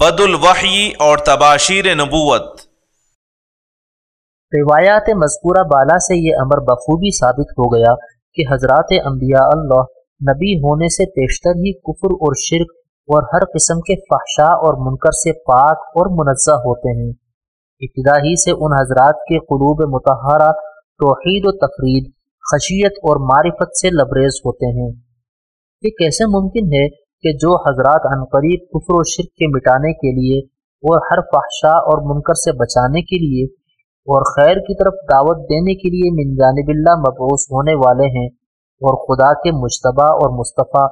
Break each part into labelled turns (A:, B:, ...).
A: بد الوحی اور تباشیر نبوت۔
B: روایات مذکورہ بالا سے یہ امر بخوبی ثابت ہو گیا کہ حضرات انبیاء اللہ نبی ہونے سے پیشتر ہی کفر اور شرک اور ہر قسم کے فحشاء اور منکر سے پاک اور منزہ ہوتے ہیں۔ ابتدا ہی سے ان حضرات کے قلوب متحرہ توحید و تفرید، خشیت اور معرفت سے لبریز ہوتے ہیں۔ یہ کیسے ممکن ہے کہ جو حضرات عنقریب کفر و شرک کے مٹانے کے لیے اور ہر فحشاء اور منکر سے بچانے کے لیے اور خیر کی طرف دعوت دینے کے لیے من جانب اللہ مبعوث ہونے والے ہیں اور خدا کے مشتبہ اور مصطفیٰ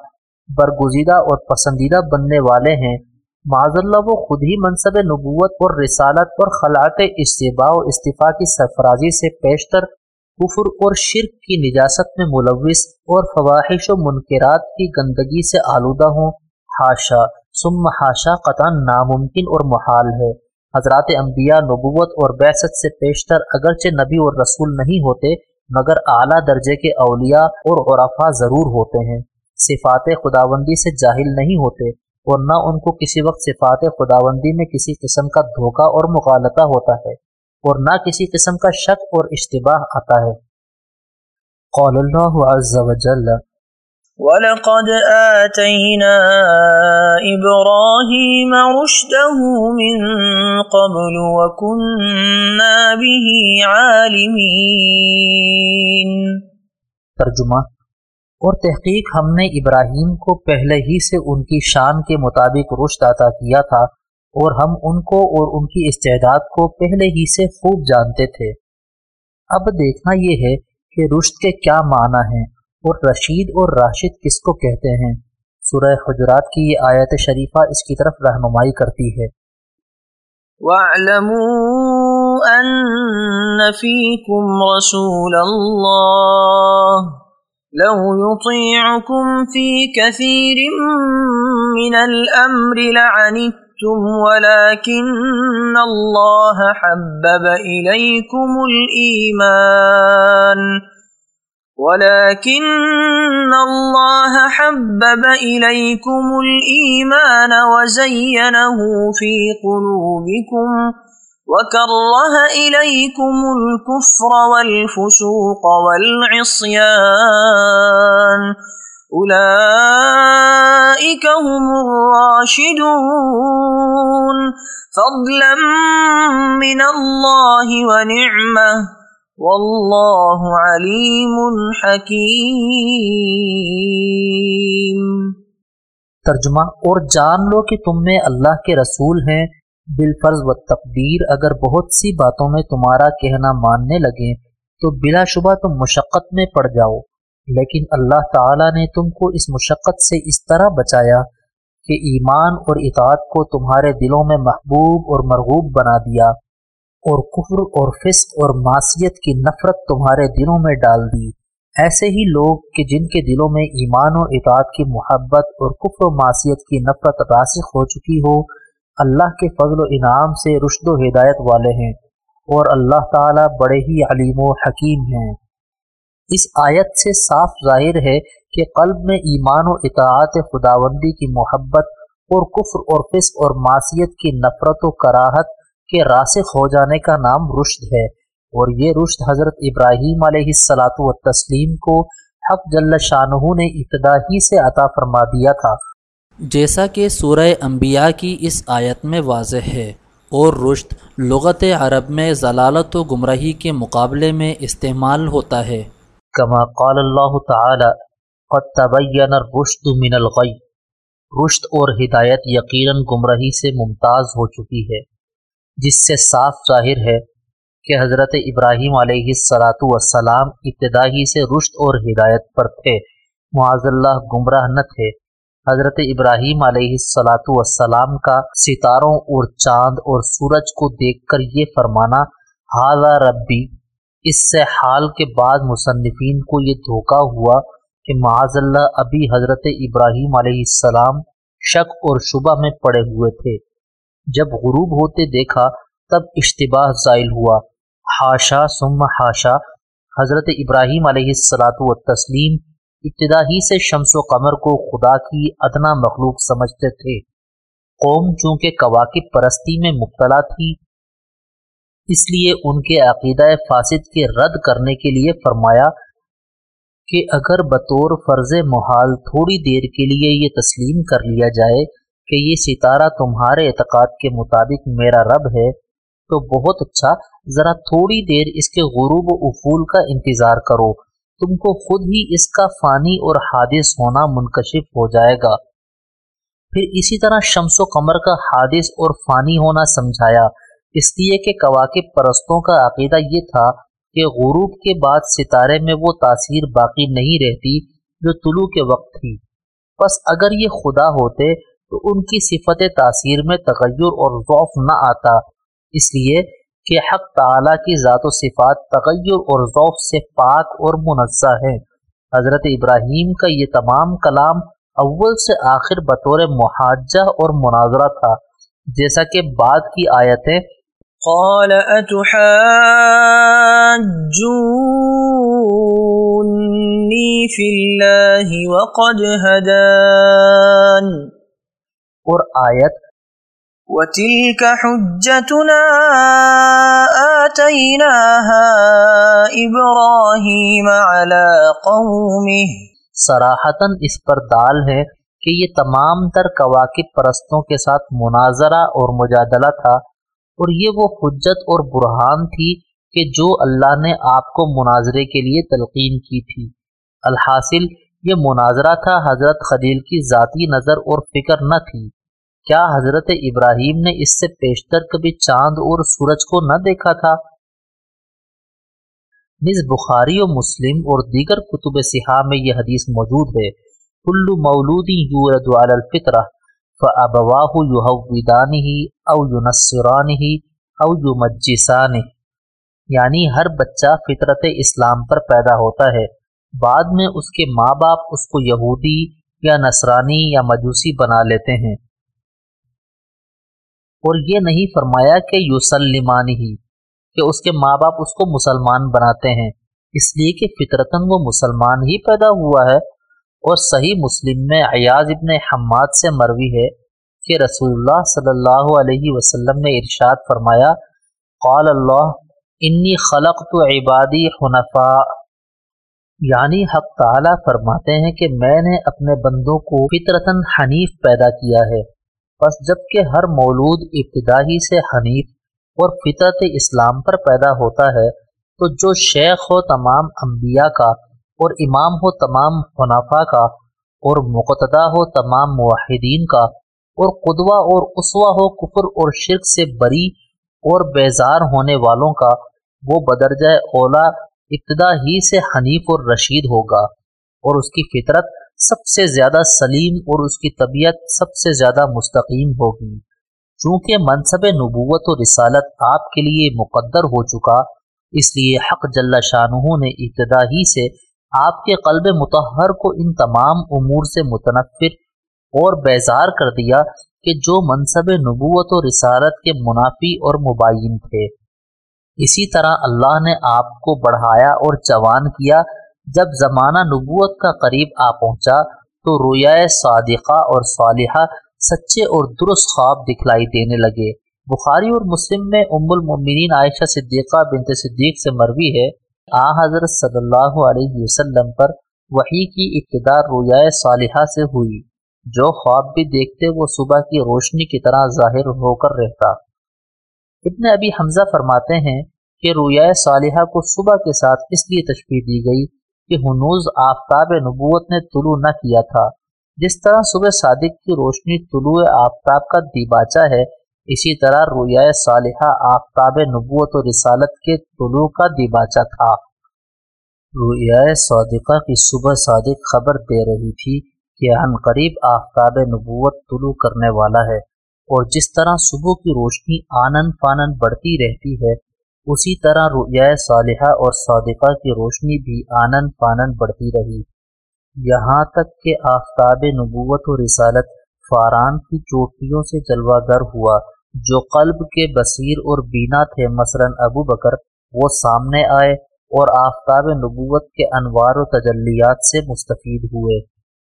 B: برگزیدہ اور پسندیدہ بننے والے ہیں معذ اللہ وہ خود ہی منصب نبوت اور رسالت اور خلاط اجتباع و استفاع کی سرفرازی سے پیشتر کفر اور شرک کی نجاست میں ملوث اور فواہش و منکرات کی گندگی سے آلودہ ہوں۔ ہاشا سم ہاشا قطع ناممکن اور محال ہے۔ حضرات انبیاء نبوت اور بیست سے پیشتر اگرچہ نبی اور رسول نہیں ہوتے، مگر اعلیٰ درجے کے اولیاء اور عرفا ضرور ہوتے ہیں۔ صفات خداوندی سے جاہل نہیں ہوتے اور نہ ان کو کسی وقت صفات خداوندی میں کسی قسم کا دھوکہ اور مغالطہ ہوتا ہے۔ اور نہ کسی قسم کا شک اور اشتباہ آتا ہے۔ قول اللہ عز و جل
C: وَلَقَدْ آتَيْنَا إِبْرَاهِيمَ رُشْدَهُ مِن قَبْلُ وَكُنَّا بِهِ عَالِمِينَ۔
B: ترجمہ اور تحقیق ہم نے ابراہیم کو پہلے ہی سے ان کی شان کے مطابق رشد عطا کیا تھا۔ اور ہم ان کو اور ان کی استعداد کو پہلے ہی سے خوب جانتے تھے۔ اب دیکھنا یہ ہے کہ رشت کے کیا معنی ہیں اور رشید اور راشد کس کو کہتے ہیں۔ سورہ حجرات کی یہ آیت شریفہ اس کی طرف رہنمائی کرتی ہے۔
C: وَاعْلَمُوا أَنَّ فِيكُمْ رَسُولَ اللَّهِ لو يطيعكم في كثير من الأمر لعنت تم ولكن الله حبب إليكم الإيمان ولكن الله حبب إليكم الإيمان وزينه في قلوبكم وكره إليكم الكفر والفسوق والعصيان اولئیک هم الراشدون فضلا من اللہ ونعمہ واللہ علیم حکیم
B: ترجمہ، اور جان لو کہ تم میں اللہ کے رسول ہیں. بالفرض و تقدیر، اگر بہت سی باتوں میں تمہارا کہنا ماننے لگیں تو بلا شبہ تم مشقت میں پڑ جاؤ. لیکن اللہ تعالیٰ نے تم کو اس مشقت سے اس طرح بچایا کہ ایمان اور اطاعت کو تمہارے دلوں میں محبوب اور مرغوب بنا دیا اور کفر اور فسق اور معصیت کی نفرت تمہارے دلوں میں ڈال دی۔ ایسے ہی لوگ کہ جن کے دلوں میں ایمان و اطاعت کی محبت اور کفر و معصیت کی نفرت راسخ ہو چکی ہو، اللہ کے فضل و انعام سے رشد و ہدایت والے ہیں اور اللہ تعالیٰ بڑے ہی علیم و حکیم ہیں۔ اس آیت سے صاف ظاہر ہے کہ قلب میں ایمان و اطاعت خداوندی کی محبت اور کفر اور فسق اور معصیت کی نفرت و کراہت کے راسخ ہو جانے کا نام رشد ہے۔ اور یہ رشد حضرت ابراہیم علیہ السلاۃ و تسلیم کو حق جل شاہ نے ابتدا ہی سے عطا فرما دیا تھا۔
D: جیسا کہ سورہ انبیاء کی اس آیت میں واضح ہے اور رشد لغت عرب میں ضلالت و گمراہی کے مقابلے میں استعمال ہوتا ہے۔
B: کما قال اللہ تعالی قد تبین الرشد من الغی۔ رشد اور ہدایت یقیناً گمراہی سے ممتاز ہو چکی ہے، جس سے صاف ظاہر ہے کہ حضرت ابراہیم علیہ السلاۃ والسلام ابتدائی سے رشد اور ہدایت پر تھے۔ معاذ اللہ گمراہ نہ تھے۔ حضرت ابراہیم علیہ السلاۃ والسلام کا ستاروں اور چاند اور سورج کو دیکھ کر یہ فرمانا حاضہ ربی اس سے حال کے بعد مصنفین کو یہ دھوکہ ہوا کہ معاذ اللہ ابھی حضرت ابراہیم علیہ السلام شک اور شبہ میں پڑے ہوئے تھے۔ جب غروب ہوتے دیکھا تب اشتباہ زائل ہوا۔ ہاشا سم ہاشا حضرت ابراہیم علیہ السلاۃ و تسلیم ابتدا ہی سے شمس و قمر کو خدا کی ادنا مخلوق سمجھتے تھے۔ قوم چونکہ کواکب پرستی میں مبتلا تھی، اس لیے ان کے عقیدہ فاسد کے رد کرنے کے لیے فرمایا کہ اگر بطور فرض محال تھوڑی دیر کے لیے یہ تسلیم کر لیا جائے کہ یہ ستارہ تمہارے اعتقاد کے مطابق میرا رب ہے، تو بہت اچھا ذرا تھوڑی دیر اس کے غروب و افول کا انتظار کرو۔ تم کو خود ہی اس کا فانی اور حادث ہونا منکشف ہو جائے گا۔ پھر اسی طرح شمس و قمر کا حادث اور فانی ہونا سمجھایا۔ اس لیے کہ کواکب پرستوں کا عقیدہ یہ تھا کہ غروب کے بعد ستارے میں وہ تاثیر باقی نہیں رہتی جو طلوع کے وقت تھی۔ بس اگر یہ خدا ہوتے تو ان کی صفت تاثیر میں تغیر اور ضعف نہ آتا۔ اس لیے کہ حق تعالی کی ذات و صفات تغیر اور ضعف سے پاک اور منزہ ہے حضرت ابراہیم کا یہ تمام کلام اول سے آخر بطور محاجہ اور مناظرہ تھا۔ جیسا کہ بعد کی آیتیں
C: قال أتحاجوني في الله وقد هدان
B: اور آیت
C: وتلك حجتنا آتيناها إبراهيم على قومه
B: سراحتاً اس پر دال ہے کہ یہ تمام تر کواکب پرستوں کے ساتھ مناظرہ اور مجادلہ تھا اور یہ وہ حجت اور برہان تھی کہ جو اللہ نے آپ کو مناظرے کے لیے تلقین کی تھی۔ الحاصل یہ مناظرہ تھا حضرت خلیل کی ذاتی نظر اور فکر نہ تھی۔ کیا حضرت ابراہیم نے اس سے پیشتر کبھی چاند اور سورج کو نہ دیکھا تھا؟ نز بخاری و مسلم اور دیگر کتب سہا میں یہ حدیث موجود ہے۔ کلو مولودی یورد علی الفطرہ۔ فابواہ یحودان ہی او یونسران ہی یعنی ہر بچہ فطرت اسلام پر پیدا ہوتا ہے۔ بعد میں اس کے ماں باپ اس کو یہودی یا نصرانی یا مجوسی بنا لیتے ہیں۔ اور یہ نہیں فرمایا کہ یوسلمان ہی کہ اس کے ماں باپ اس کو مسلمان بناتے ہیں۔ اس لیے کہ فطرتاً وہ مسلمان ہی پیدا ہوا ہے۔ اور صحیح مسلم میں ایاز ابن حماد سے مروی ہے کہ رسول اللہ صلی اللہ علیہ وسلم نے ارشاد فرمایا، قال اللہ، انی خلق تو عبادی حنفاء. یعنی حق تعالی فرماتے ہیں کہ میں نے اپنے بندوں کو فطرتاً حنیف پیدا کیا ہے، بس جبکہ ہر مولود ابتدائی سے حنیف اور فطرت اسلام پر پیدا ہوتا ہے، تو جو شیخ ہو تمام انبیاء کا اور امام ہو تمام حنافہ کا، اور مقتدا ہو تمام معاہدین کا، اور قدوہ اور اسوا ہو کفر اور شرک سے بری اور بیزار ہونے والوں کا، وہ بدرجہ اولا ابتدا ہی سے حنیف اور رشید ہوگا۔ اور اس کی فطرت سب سے زیادہ سلیم اور اس کی طبیعت سب سے زیادہ مستقیم ہوگی۔ چونکہ منصب نبوت و رسالت آپ کے لیے مقدر ہو چکا، اس لیے حق جل شاہ نے ابتدا ہی سے آپ کے قلب متحر کو ان تمام امور سے متنفر اور بیزار کر دیا کہ جو منصب نبوت و رسالت کے منافی اور مبین تھے۔ اسی طرح اللہ نے آپ کو بڑھایا اور جوان کیا۔ جب زمانہ نبوت کا قریب آ پہنچا تو رویا صادقہ اور صالحہ سچے اور درست خواب دکھلائی دینے لگے۔ بخاری اور مسلم میں ام المؤمنین عائشہ صدیقہ بنت صدیق سے مروی ہے۔ آ حضرت صلی اللہ علیہ وسلم پر وہی کی ابتدا رویا صالحہ سے ہوئی۔ جو خواب بھی دیکھتے، وہ صبح کی روشنی کی طرح ظاہر ہو کر رہتا۔ ابن ابی حمزہ فرماتے ہیں کہ رویا صالحہ کو صبح کے ساتھ اس لیے تشبیح دی گئی کہ ہنوز آفتاب نبوت نے طلوع نہ کیا تھا۔ جس طرح صبح صادق کی روشنی طلوع آفتاب کا دیباچہ ہے اسی طرح رویا صالحہ آفتاب نبوت و رسالت کے طلوع کا دیباچہ تھا۔ رویا صادقہ کی صبح صادق خبر دے رہی تھی کہ عن قریب آفتاب نبوت طلوع کرنے والا ہے اور جس طرح صبح کی روشنی آنن فانن بڑھتی رہتی ہے، اسی طرح رؤیا صالحہ اور صادقہ کی روشنی بھی آنن فانن بڑھتی رہی۔ یہاں تک کہ آفتاب نبوت و رسالت فاران کی چوٹیوں سے جلوہ گر ہوا، جو قلب کے بصیر اور بینا تھے۔ مثلا ابو بکر وہ سامنے آئے اور آفتاب نبوت کے انوار و تجلیات سے مستفید ہوئے۔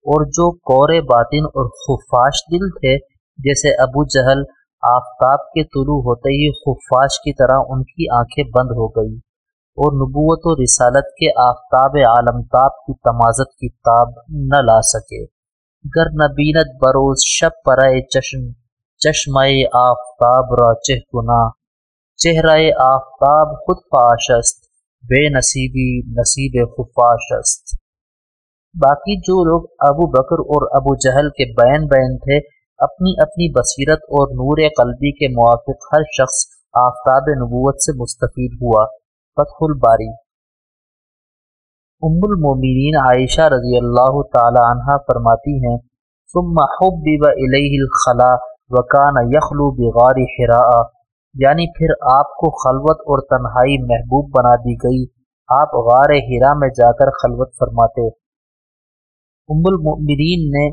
B: اور جو کور باطن اور خفاش دل تھے، جیسے ابو جہل آفتاب کے طلوع ہوتے ہی خفاش کی طرح ان کی آنکھیں بند ہو گئی اور نبوت و رسالت کے آفتاب عالم تاب کی تمازت کی تاب نہ لا سکے۔ گر نبینت بروز شب پرائے چشم، چشمائے آفتاب را چہ گنا چہرہ آفتاب خود فاشست بے نصیبی نصیب خفاشست باقی جو لوگ ابو بکر اور ابو جہل کے بین بین تھے، اپنی اپنی بصیرت اور نور قلبی کے موافق ہر شخص آفتاب نبوت سے مستفید ہوا۔ فتح الباری۔ ام المومنین عائشہ رضی اللہ تعالی عنہ فرماتی ہیں، ثم حبب الیہ الخلا وکان یخلو بغار حراء یعنی پھر آپ کو خلوت اور تنہائی محبوب بنا دی گئی، آپ غار ہیرا میں جا کر خلوت فرماتے۔ ام المؤمنین نے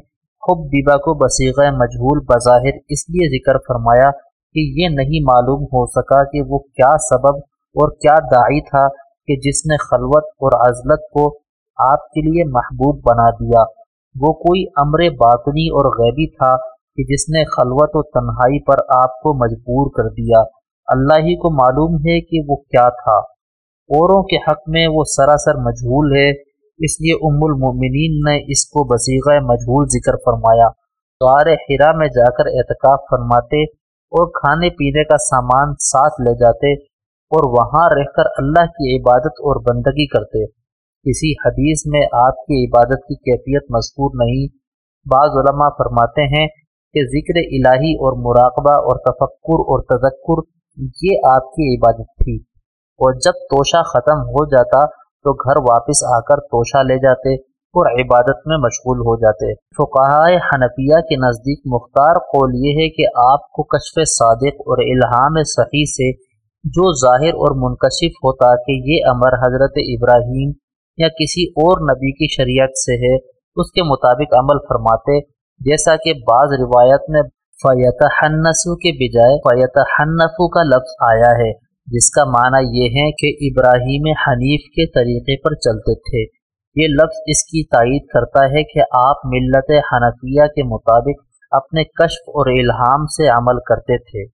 B: خب بیبا کو بصیغ مجہول بظاہر اس لیے ذکر فرمایا کہ یہ نہیں معلوم ہو سکا کہ وہ کیا سبب اور کیا داعی تھا کہ جس نے خلوت اور عزلت کو آپ کے لیے محبوب بنا دیا، وہ کوئی امر باطنی اور غیبی تھا کہ جس نے خلوت و تنہائی پر آپ کو مجبور کر دیا۔ اللہ ہی کو معلوم ہے کہ وہ کیا تھا۔ اوروں کے حق میں وہ سراسر مجہول ہے، اس لیے ام المومنین نے اس کو بصیغہ مجہول ذکر فرمایا۔ غار حرا میں جا کر اعتکاف فرماتے اور کھانے پینے کا سامان ساتھ لے جاتے اور وہاں رہ کر اللہ کی عبادت اور بندگی کرتے۔ کسی حدیث میں آپ کی عبادت کی کیفیت مذکور نہیں۔ بعض علماء فرماتے ہیں کہ ذکر الہی اور مراقبہ اور تفکر اور تذکر یہ آپ کی عبادت تھی۔ اور جب توشہ ختم ہو جاتا تو گھر واپس آ کر توشہ لے جاتے اور عبادت میں مشغول ہو جاتے۔ فقہائے حنفیہ کے نزدیک مختار قول یہ ہے کہ آپ کو کشف صادق اور الہام صحیح سے جو ظاہر اور منکشف ہوتا کہ یہ امر حضرت ابراہیم یا کسی اور نبی کی شریعت سے ہے، اس کے مطابق عمل فرماتے، جیسا کہ بعض روایت میں فیت حنسو کے بجائے فیت حنفو کا لفظ آیا ہے، جس کا معنی یہ ہے کہ ابراہیم حنیف کے طریقے پر چلتے تھے۔ یہ لفظ اس کی تائید کرتا ہے کہ آپ ملت حنفیہ کے مطابق اپنے کشف اور الہام سے عمل کرتے تھے۔